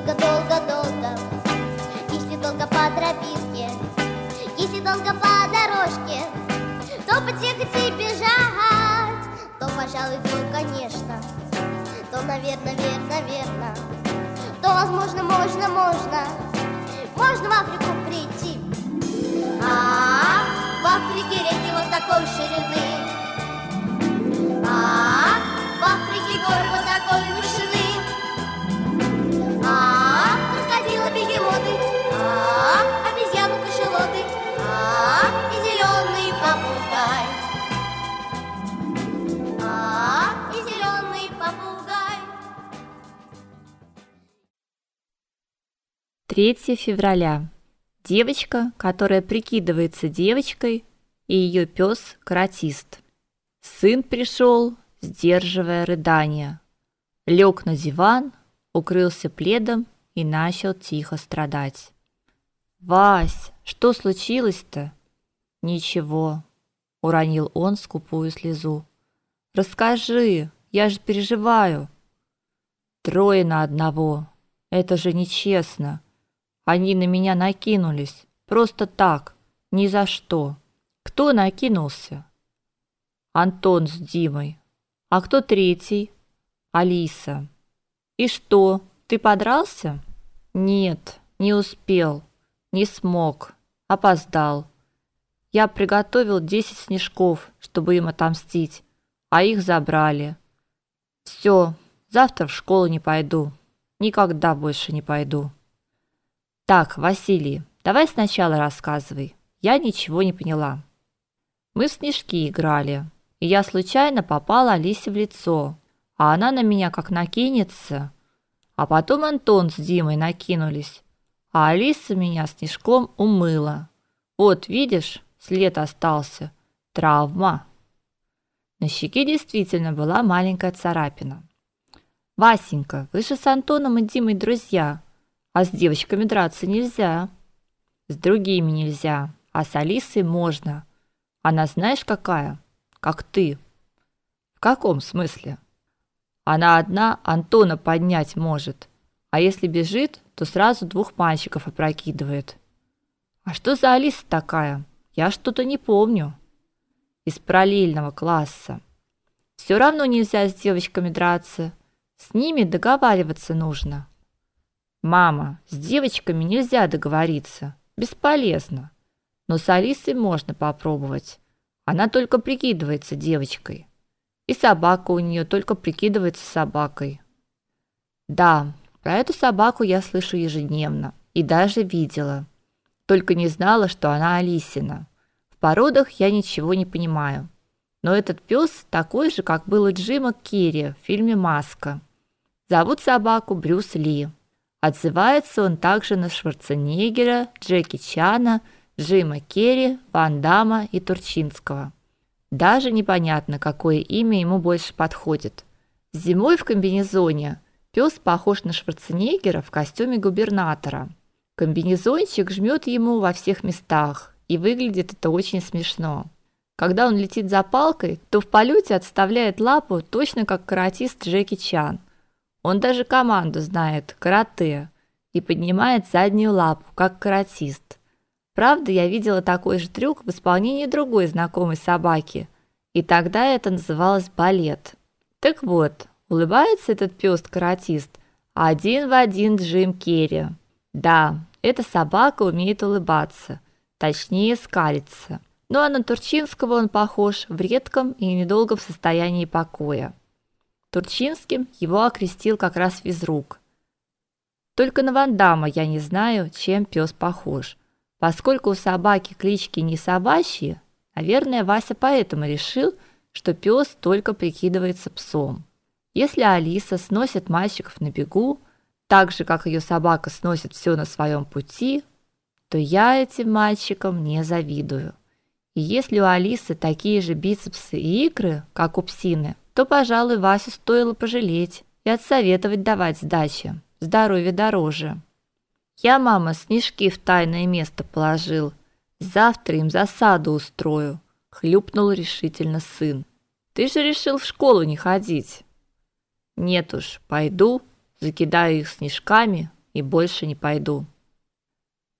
долго-долго-долго, если долго по тропинке, если долго по дорожке, то потехать и бежать, то, пожалуй, то, конечно, то, наверное, верно, верно, то, возможно, можно, можно, можно в Африку прийти. А, в Африке реки вот такой ширины, а, в Африке горы вот такой вышины, 3 февраля. Девочка, которая прикидывается девочкой, и ее пес каратист. Сын пришел, сдерживая рыдания. Лег на диван, укрылся пледом и начал тихо страдать. «Вась, что случилось-то?» «Ничего», — уронил он скупую слезу. «Расскажи, я же переживаю». «Трое на одного. Это же нечестно. Они на меня накинулись. Просто так, ни за что. Кто накинулся?» «Антон с Димой. А кто третий?» «Алиса». «И что, ты подрался?» «Нет, не успел. Не смог. Опоздал. Я приготовил десять снежков, чтобы им отомстить, а их забрали. Все, завтра в школу не пойду. Никогда больше не пойду. Так, Василий, давай сначала рассказывай. Я ничего не поняла. Мы в снежки играли, и я случайно попала Алисе в лицо, а она на меня как накинется. А потом Антон с Димой накинулись, а Алиса меня снежком умыла. Вот, видишь, след остался. Травма. На щеке действительно была маленькая царапина. Васенька, вы же с Антоном и Димой друзья, а с девочками драться нельзя. С другими нельзя, а с Алисой можно. Она знаешь какая? Как ты. В каком смысле? Она одна Антона поднять может, а если бежит, то сразу двух мальчиков опрокидывает. А что за Алиса такая? Я что-то не помню. Из параллельного класса. Все равно нельзя с девочками драться. С ними договариваться нужно. Мама, с девочками нельзя договориться. Бесполезно. Но с Алисой можно попробовать. Она только прикидывается девочкой. И собака у нее только прикидывается собакой. Да, про эту собаку я слышу ежедневно и даже видела. Только не знала, что она Алисина. В породах я ничего не понимаю. Но этот пес такой же, как был у Джима Керри в фильме Маска. Зовут собаку Брюс Ли. Отзывается он также на Шварценеггера, Джеки Чана, Джима Керри, Ван Дамма и Турчинского. Даже непонятно, какое имя ему больше подходит. Зимой в комбинезоне пес похож на Шварценеггера в костюме губернатора. Комбинезончик жмет ему во всех местах, и выглядит это очень смешно. Когда он летит за палкой, то в полете отставляет лапу точно как каратист Джеки Чан. Он даже команду знает карате и поднимает заднюю лапу как каратист. Правда, я видела такой же трюк в исполнении другой знакомой собаки, и тогда это называлось балет. Так вот, улыбается этот пёс каратист один в один Джим Керри. Да, эта собака умеет улыбаться, точнее скалиться. Ну а на Турчинского он похож в редком и недолгом состоянии покоя. Турчинским его окрестил как раз физрук. Только на Вандама я не знаю, чем пес похож. Поскольку у собаки клички не собачьи, наверное, Вася поэтому решил, что пес только прикидывается псом. Если Алиса сносит мальчиков на бегу, так же, как ее собака сносит все на своем пути, то я этим мальчикам не завидую. И если у Алисы такие же бицепсы и икры, как у псины, то, пожалуй, Васю стоило пожалеть и отсоветовать давать сдачи. Здоровье дороже. Я, мама, снежки в тайное место положил. Завтра им засаду устрою, хлюпнул решительно сын. Ты же решил в школу не ходить. Нет уж, пойду закидаю их снежками и больше не пойду.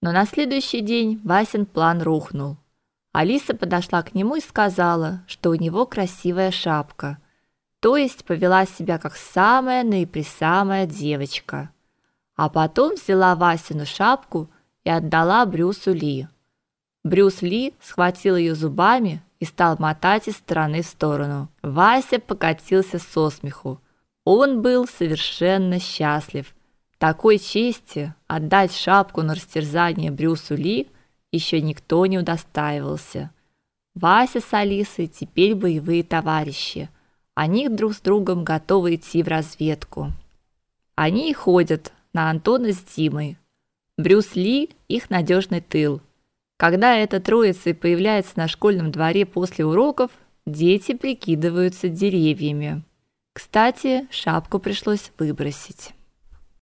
Но на следующий день Васин план рухнул. Алиса подошла к нему и сказала, что у него красивая шапка. То есть повела себя как самая наипресамая девочка. А потом взяла Васину шапку и отдала Брюсу Ли. Брюс Ли схватил ее зубами и стал мотать из стороны в сторону. Вася покатился со смеху. Он был совершенно счастлив. Такой чести отдать шапку на растерзание Брюсу Ли еще никто не удостаивался. Вася с Алисой теперь боевые товарищи. Они друг с другом готовы идти в разведку. Они и ходят на Антона с Димой. Брюс Ли их надежный тыл. Когда эта троица появляется на школьном дворе после уроков, дети прикидываются деревьями. Кстати, шапку пришлось выбросить.